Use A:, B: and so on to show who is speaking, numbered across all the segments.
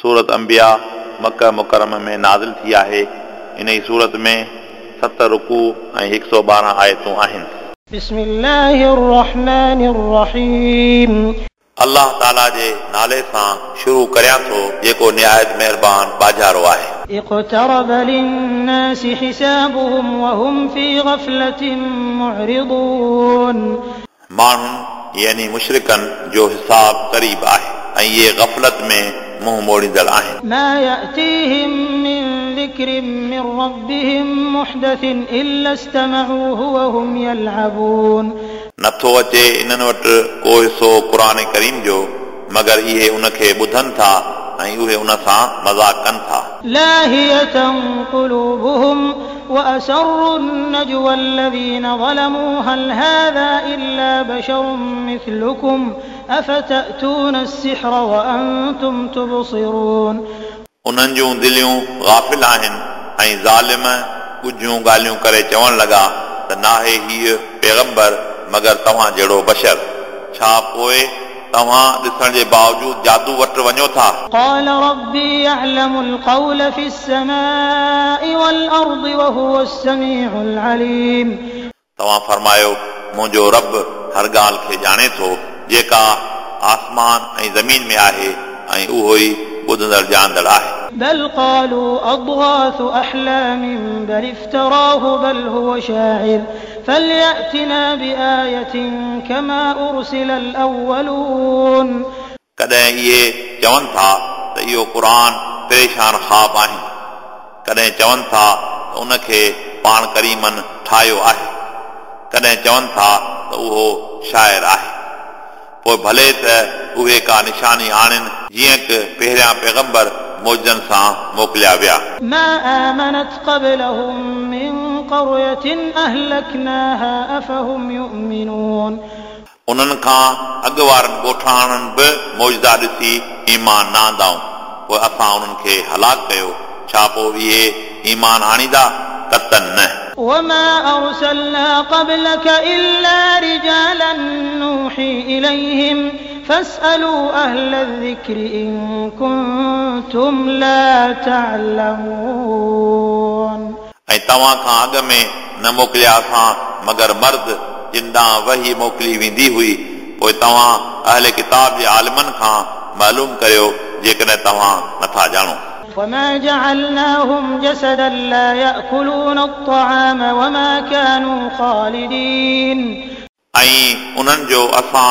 A: सूरत अंबिया मक मुकरम में नाज़िल थी आहे इन ई सूरत में सत रुकू ऐं हिकु सौ ॿारहं आयतूं आहिनि अलाह ताला जे नाले सां शुरू करियां थो जेको निहायत महिरबान बाज़ारो आहे
B: اقترب للناس حسابهم وهم في غفلة معرضون
A: माण्हुनि यानी मुशरिकनि जो हिसाब क़रीब आहे ऐं इहे ग़फ़लत में موريدل آهن
B: ما يأتيهم من ذكر من ربهم محدث إلا استمعوه وهم يلعبون
A: نتو وچه انن وط کوئی سو قرآن کریم جو مگر یہ ان کے بدھن تھا ہی ہوئے انہ سا تھا
B: لاہیتا قلوبهم وأسروا النجوى الذين ظلموا هل هذا إلا بشر مثلكم أفتأتون السحر وأنتم تبصرون
A: उन्हनि دلیوں غافل آہن आहिनि ظالم ज़ालिम कुझियूं ॻाल्हियूं करे चवण लॻा त नाहे ہی پیغمبر مگر तव्हां جڑو بشر چھا پوئے तव्हां ॾिसण जे बावजूद जादू वटि वञो था
B: قال ربي يعلم القول في السماء والارض وهو السميع العليم
A: तव्हां फरमायो मुंहिंजो रब हर ॻाल्हि खे ॼाणे थो जेका आसमान ऐं ज़मीन में आहे ऐं उहो ई ॿुधंदड़ ॼाणंदड़ आहे
B: بل قالوا أضغاث أحلام بل افتراه بل هو شاعر فليأتنا بآية كما أرسل الأولون
A: कॾहिं इहे चवनि था त इहो क़ुर परेशान ख़्वाब आहिनि कॾहिं चवनि था त उनखे पाण करीमन ठाहियो आहे कॾहिं चवनि था त उहो शाइर आहे पोइ भले त उहे का निशानी आणनि जीअं की पहिरियां पैगंबर موجن سان موکلیا ویا
B: ما آمنت قبلهم من قرية اهلكناها افهم يؤمنون
A: انن کان اڳ وارن ڳوٺاڻن به معجزا ایمان نه آنداऊं पोइ असां उन्हनि खे हलाक कयो छा पोइ इहे ईमान आणींदा कतन न
B: وما أرسلنا قبلك إلا رجالا نوحي إليهم فاسألوا أهل الذكر إن كنتم لا تعلمون
A: ऐं तव्हां खां अॻ में न मोकिलिया असां मगर मर्द जिन ॾांहुं वही मोकिली वेंदी हुई पोइ तव्हां अहल किताब जे आलमनि खां मालूम करियो जेकॾहिं तव्हां नथा ॼाणो
B: وما جعلناهم جسدا لا يأكلون الطعام وما كانوا خالدين
A: ऐं उन्हनि जो असां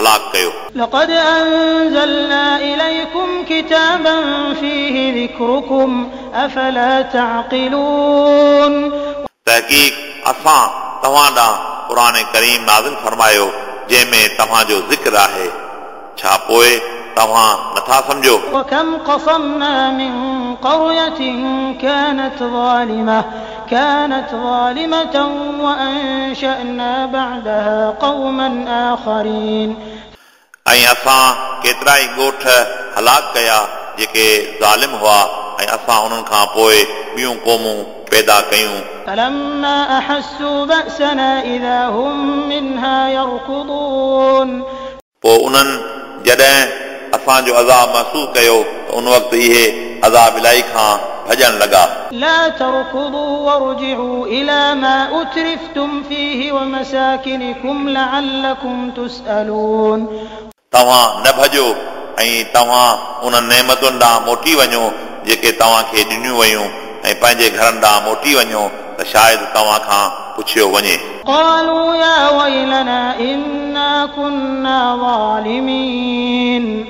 A: हलाक कयो
B: لقد أنزلنا إليكم كتابا فيه ذكركم أفلا تعقلون
A: تحقیق اساں तव्हां ॾांहुं क़ुर करीम नाज़िल फरमायो जंहिं में तव्हांजो ज़िक्र आहे طغان نتھا سمجھو
B: وكم قصمنا من قريه كانت ظالمه كانت ظالمه وانشانا بعدها قوما اخرين
A: اي اسا کترا ہی گوٹھ ہلاک کیا جيڪي ظالم هوا اسا انن کان پوءِ بيون قومون پيدا ڪيون
B: فلما احسوا باسنا اذا هم منها يركضون
A: پوءُ انن جڏهن طوفان جو عذاب محسوس ڪيو ان وقت هي عذاب الائي کان بھجن لگا
B: لا تركضوا ورجعوا الى ما اترفتم فيه ومساكنكم لعلكم تسالون
A: توا نه بھجو ۽ توا ان نعمتن ڏا موٽي وڃو جيڪي توا کي ڏنيو ويو ۽ پنهنجي گھرن ڏا موٽي وڃو ته شايد توا کان پڇيو وڃي
B: قالوا يا ويلنا انا كنا
A: ظالمين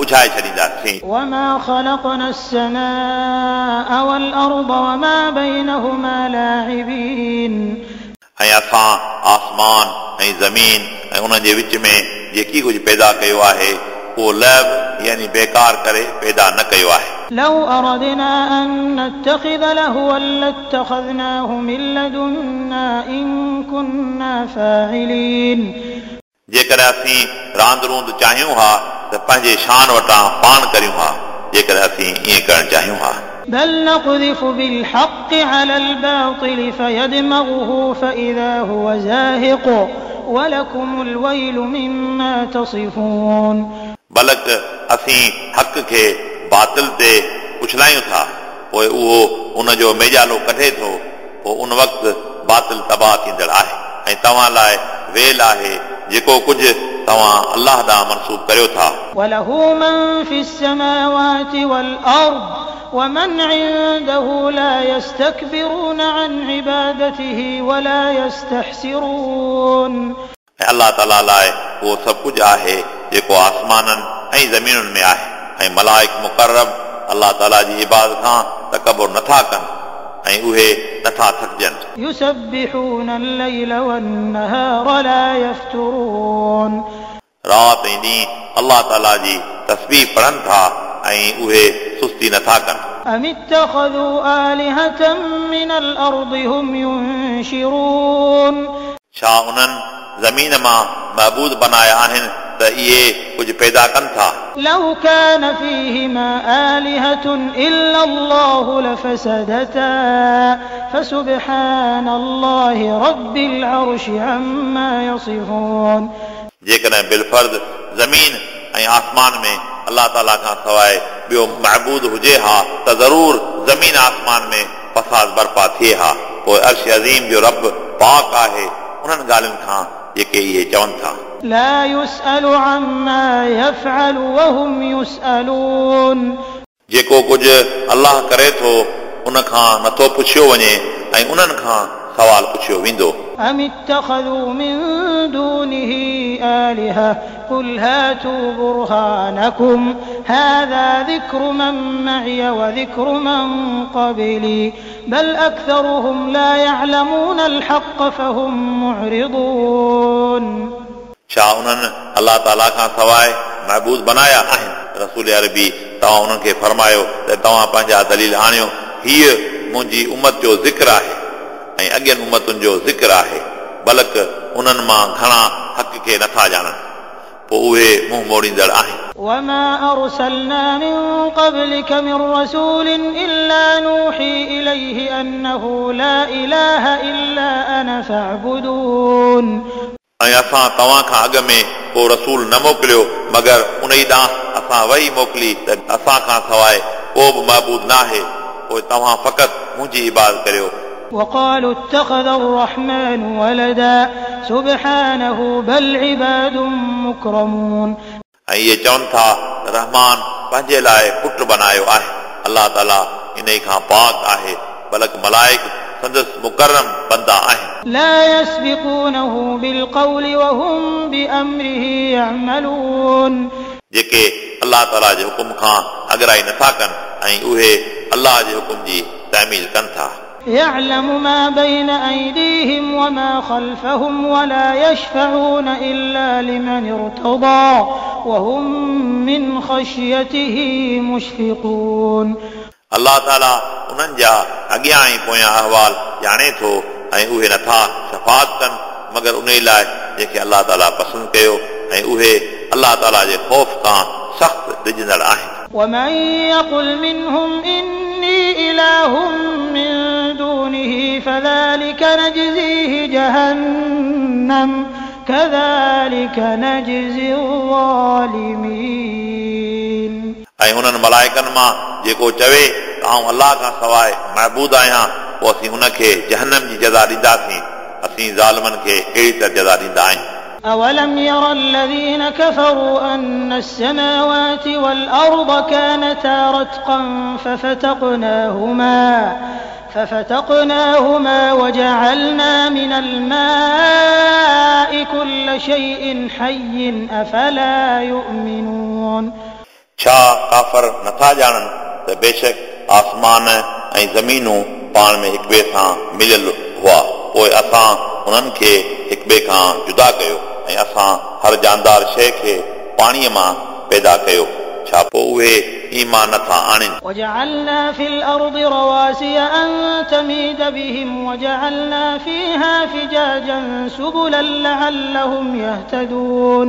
A: اجھائے छॾींदासीं
B: وما خلقنا السماء والارض وما بينهما لاعبين
A: ऐं असां आसमान ऐं ज़मीन ऐं उन जे विच में जेकी कुझु पैदा कयो आहे उहो लहब यानी बेकार करे पैदा न कयो आहे
B: لو أردنا أن نتخذ لهوا لاتخذناه من لدنا إن كنا فاعلين
A: جيڪڏهن اسين راند روند چاهيون ها
B: بل نقذف بالحق على الباطل فيدمغه هو زاهق ولكم الويل مما تصفون
A: بلک حق کے باطل تے تھا پوئے ان جو میجالو تھو ان وقت باطل تباہ तव्हां अलाह ॾांहुं मनसूब करियो
B: था ومن عنده لا يستكبرون عن عبادته ولا يستحسرون
A: الله تعالى لاءِ هو سب ڪجهه آهي جيڪو آسمانن ۽ زمينن ۾ آهي ۽ ملائڪ مقرب الله تعالى جي عبادت کان تڪبر نٿا ڪن أيوه،
B: يسبحون الليل والنهار لا يفترون
A: رات ۽ الله تعالى جي تسبيح پڙهن ٿا ۽ اهي سستي نٿا ڪن
B: ام اتخذوا آلهة من الارض هم ينشرون
A: छा उन्हनि ज़मीन मां महबूज़ बनाया आहिनि یہ کچھ پیدا کن تھا
B: لو كان فيهما آلهة إلا الله لفسدتا فسبحان الله رب العرش عما يصفون
A: جے کہنا ہے بالفرض زمین اے آسمان میں اللہ تعالیٰ کا سوائے بیو معبود ہو جے ہاں تضرور زمین آسمان میں پساز برپا تھی ہاں وہ عرش عظیم جو رب پاک آئے انہوں نے گالن کھاں یہ کہ یہ جون تھا
B: لا يسأل عما يفعل وهم يسألون
A: जेको कुझु अलाह करे थो ان खां नथो पुछियो वञे ऐं उन्हनि खां سوال पुछियो वेंदो
B: أم اتخذوا من دونه آلهة قل هاتوا برهانكم هذا ذكر من معي وذكر من قبلي بل أكثرهم لا يعلمون الحق فهم معرضون
A: छा उन्हनि अलाह ताला खां सवाइ महबूज़ बनाया आहिनि रसूल अरबी तव्हां उन्हनि खे फरमायो त तव्हां पंहिंजा दलील आणियो हीअ मुंहिंजी उमत जो ज़िक्र आहे ऐं अॻियनि उमतुनि जो ज़िक्र आहे बल्क उन्हनि मां घणा हक़ खे नथा ॼाणनि पोइ उहे मुंहुं मोड़ींदड़ आहिनि
B: وما أرسلنا من قبلك من رسول إلا نوحي إليه أنه لا إله إلا أنا فاعبدون
A: ऐं असां असां अॻु में को को रसूल न न मोकिलियो मगर उन ई ॾांहुं मोकिली त सवाइ बि महबूद आहे पोइ तव्हां फ़क़ति मुंहिंजी करियो
B: وقالوا اتخذ الرحمن ولدا سبحانه بل عباد مكرمون
A: اللہ تین سندس مكرم بندا آهن
B: لا يسبقونه بالقول وهم بأمره يعملون
A: जेके अलाह ताला जे हुकुम खां अगराई नथा कनि ऐं उहे الله جي हुकुम جي तहमील कनि था
B: يعلم ما بين أيديهم وما خلفهم ولا يشفعون إلا لمن ارتضى وهم من خشيته مشفقون
A: अलाह ताला उन्हनि जा अॻियां ऐं पोयां अहवाल ॼाणे थो ऐं उहे नथा शफ़ात कनि मगर उन लाइ जेके अलाह ताला पसंदि कयो ऐं उहे अलाह ताला जे ख़ौफ़ खां सख़्तु डिॼंदड़ आहिनि
B: ومن يقل منهم إني إله من دونه فذلك نجزيه جهنم كذلك نجزي الظالمين
A: ऐं हुननि मलाइकनि मां जेको चवे आऊं अलाह खां सवाइ महबूद आहियां पोइ असीं हुनखे जहनम जी जज़ा ॾींदासीं असीं ज़ालमनि खे अहिड़ी तरह जज़ा ॾींदा आहियूं
B: أولم ير الذين كفروا أن السماوات والأرض كانتا رتقا ففتقناهما ففتقناهما وجعلنا من الماء كل شيء حي أفلا يؤمنون
A: छा काफ़र नथा ॼाणनि त बेशक आसमान ऐं ज़मीनूं पाण में हिक ॿिए सां मिलियल हुआ पोइ असां उन्हनि खे हिक ॿिए खां जुदा कयो ऐं असां हर जानदार शइ खे पाणीअ मां पैदा कयो छा पोइ उहे ईमान नथा आणनि
B: وجعلنا في الارض رواسي ان تميد بهم وجعلنا فيها فجاجا سبلا لعلهم يهتدون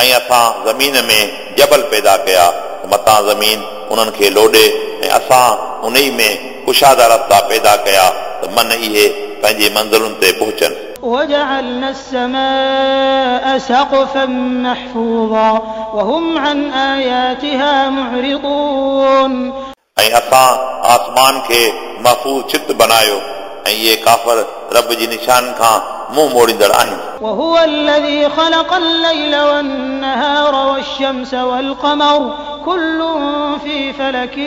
A: ऐं ऐं असां असां ज़मीन ज़मीन में में जबल पैदा पैदा कया कया उन्हनि खे लोॾे उन ई कुशादा रस्ता त मन इहे पंहिंजे मंज़िलुनि ते पहुचनि
B: وجعلنا السماء سقفا محفوظا وهم عن آياتها معرضون
A: جبلے بنایا رب جی نشان کا مون موڑींदड़ आहिनि
B: وهو الذي خلق الليل والنهار والشمس والقمر كل في فلك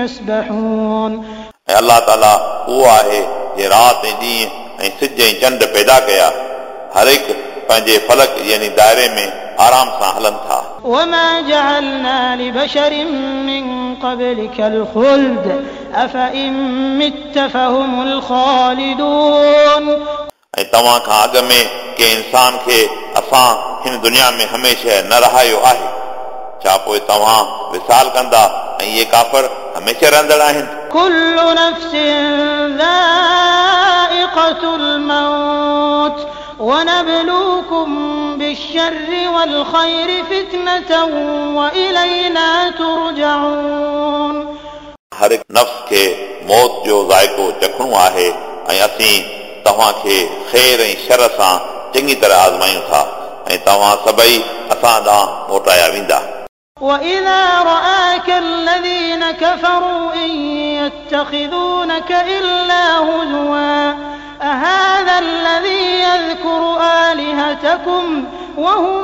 B: يسبحون
A: ऐं अलाह ताला उहो आहे जे رات ऐं ॾींहुं ऐं सिज ऐं चंड पैदा कया हर हिकु पंहिंजे फलक यानी दायरे में आराम सां
B: وما جعلنا لبشر من قبلك الخلد أفإن مت فهم الخالدون
A: ऐं तव्हां खां अॻ में कंहिं इंसान खे असां हिन दुनिया में हमेशह न रहायो आहे छा पोइ तव्हां विसाल कंदा ऐं इहे काफ़र हमेशह रहंदड़ आहिनि
B: كل نفس ذائقة الموت ونبلوكم بالشر والخير فتنة وإلينا ترجعون
A: तव्हां ख़ैर ऐं शर सां चङी तरह आज़मायूं था ऐं तव्हां सभई असां ॾांहुं मोटाया वेंदा
B: وَإِذَا رَآكَ الَّذِينَ كَفَرُوا إِن يَتَّخِذُونَكَ إِلَّا هُزُوًا أَهَذَا الَّذِي يَذْكُرُ آلِهَتَكُمْ وَهُمْ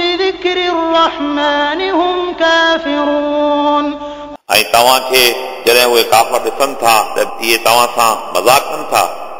B: بِذِكْرِ الرَّحْمَنِ هُمْ كَافِرُونَ
A: اي तव्हां खे जॾहिं उहे काफ़र ॾिसनि था त इहे तव्हां सां मज़ाक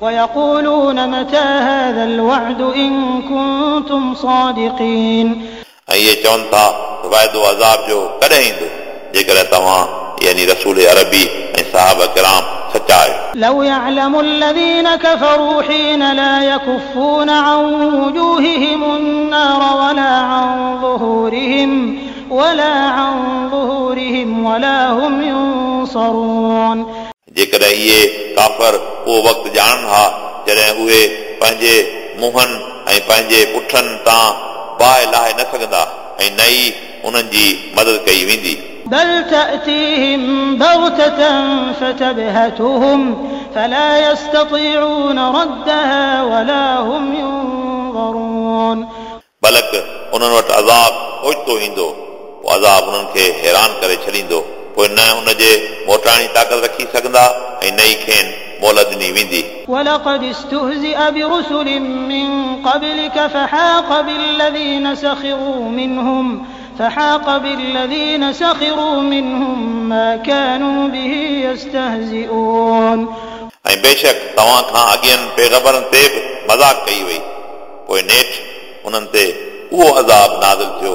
B: ويقولون متى هذا الوعد إن كنتم صادقين
A: اي چون تھا وعد و عذاب جو कॾहिं ईंदो جے کرے यानी یعنی رسول عربی صحابہ کرام सचा आहियो
B: لو يعلم الذين كفروا حين لا يكفون عن وجوههم النار ولا عن ظهورهم ولا عن ظهورهم ولا هم ينصرون
A: जेकॾहिं इहे वक़्तु ॼाणनि हा जॾहिं उहे पंहिंजे ऐं पंहिंजे पुठनि तां बाहि लाहे न सघंदा ऐं ई उन्हनि जी मदद कई वेंदी बलक उन्हनि عذاب انن کے حیران کرے छॾींदो पोइ न हुनजे मोटाणी ताक़त रखी सघंदा ऐं न खेनि मोहलत ॾिनी वेंदी
B: ولقد استهزئ برسل من قبلك فحاق بالذين سخروا منهم فحاق بالذين سخروا منهم ما كانوا به يستهزئون
A: ऐं बेशक तव्हां खां अॻियनि पैगबरनि ते बि मज़ाक कई वई पोइ नेठि उन्हनि ते उहो अज़ाब नाज़िल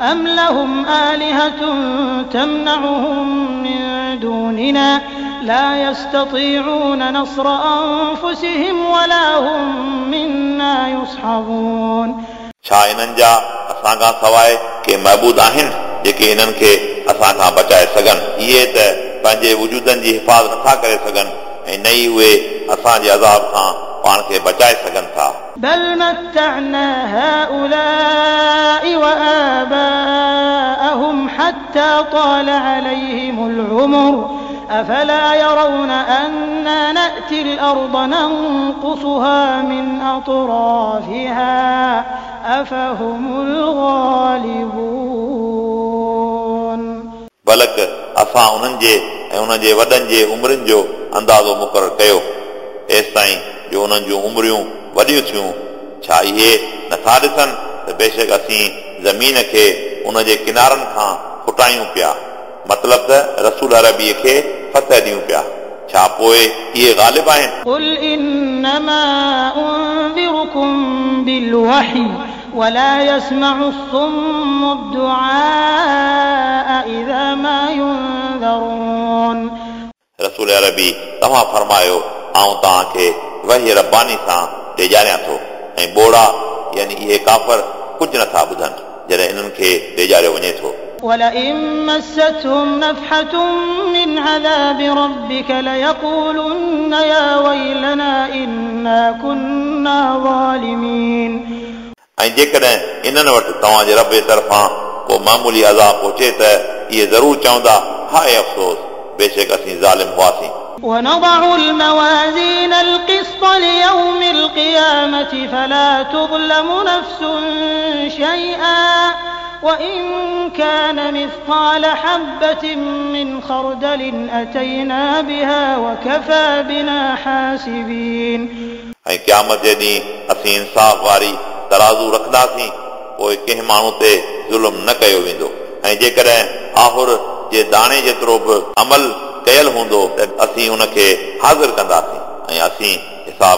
B: أم لهم آلهة تمنعهم من دوننا لا يستطيعون نصر أنفسهم ولا هم منا يصحبون
A: छा इन्हनि जा असां खां सवाइ के महबूद आहिनि जेके हिननि खे असां खां बचाए सघनि इहे त पंहिंजे वजूदनि जी हिफ़ाज़त नथा करे सघनि ऐं न उहे असांजे अज़ाब खां पाण खे बचाए सघनि था
B: بل متعنا هؤلاء وآباءهم حتى طال عليهم العمر أفلا يرون أنا نأتي الأرض ننقصها من أطرافها أفهم الغالبون
A: بلك اسا انن جي ऐं उन्हनि जे वॾनि जे उमिरियुनि जो अंदाज़ो मुक़ररु कयो तेसि ताईं जो उन्हनि जूं उमिरियूं वॾियूं थियूं छा इहे नथा ॾिसनि त बेशक असीं ज़मीन खे उन जे किनारनि खां फुटायूं पिया मतिलबु त रसूल अरबीअ खे फस ॾियूं पिया छा पोइ इहे
B: आहिनि ولا يسمع الصم الدعاء إذا ما ينذرون
A: رسول عربي تما فرمايو آؤں تہاں کي وحي رباني سان ڏيجاريا تو ۽ بوڑا يعني یہ کافر تھا بدھن جرے جڏهن کے دے ڏيجاريو ونے تو
B: ولئن مستهم نفحة من عذاب ربك ليقولن يا ويلنا إنا كنا ظالمين
A: ऐं जेकॾहिं इन्हनि वटि तव्हांजे रब जे तरफ़ां को मामूली अज़ाब पहुचे त इहे ज़रूरु चवंदा हाय अफ़सोस बेशक असीं ज़ालिम हुआसीं
B: ونضع الموازين القسط ليوم القيامة فلا تظلم نفس شيئا وإن كان مثقال حبة من خردل أتينا بها وكفى بنا حاسبين
A: أي قيامت جدي أسين انصاف واري तराज़ू रखंदासीं पोइ कंहिं माण्हू ते ज़ुल्म न कयो वेंदो ऐं जेकॾहिं आहुर जे दाणे जेतिरो बि अमल कयल हूंदो हाज़िर कंदासीं ऐं عطا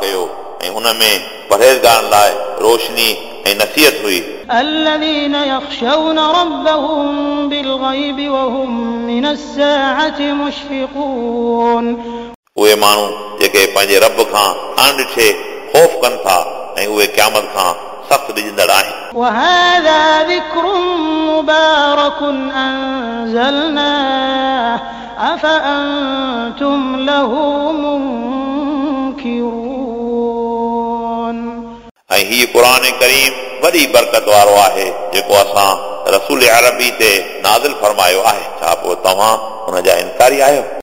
A: ڪيو ۽ ان ۾ پرهيزگارن لاءِ روشني أي नसीहत
B: الذين يخشون ربهم بالغيب وهم من الساعة مشفقون
A: उहे माण्हू जेके पंहिंजे रब खां अणॾिठे خوف کن تھا ऐं उहे قیامت खां سخت ॾिजंदड़ आहिनि
B: وهذا ذكر مبارك أنزلناه أفأنتم له منكرون
A: ہى قرآن کریم وی برقت والا ہے رسول عربی نادل فرمایا ہے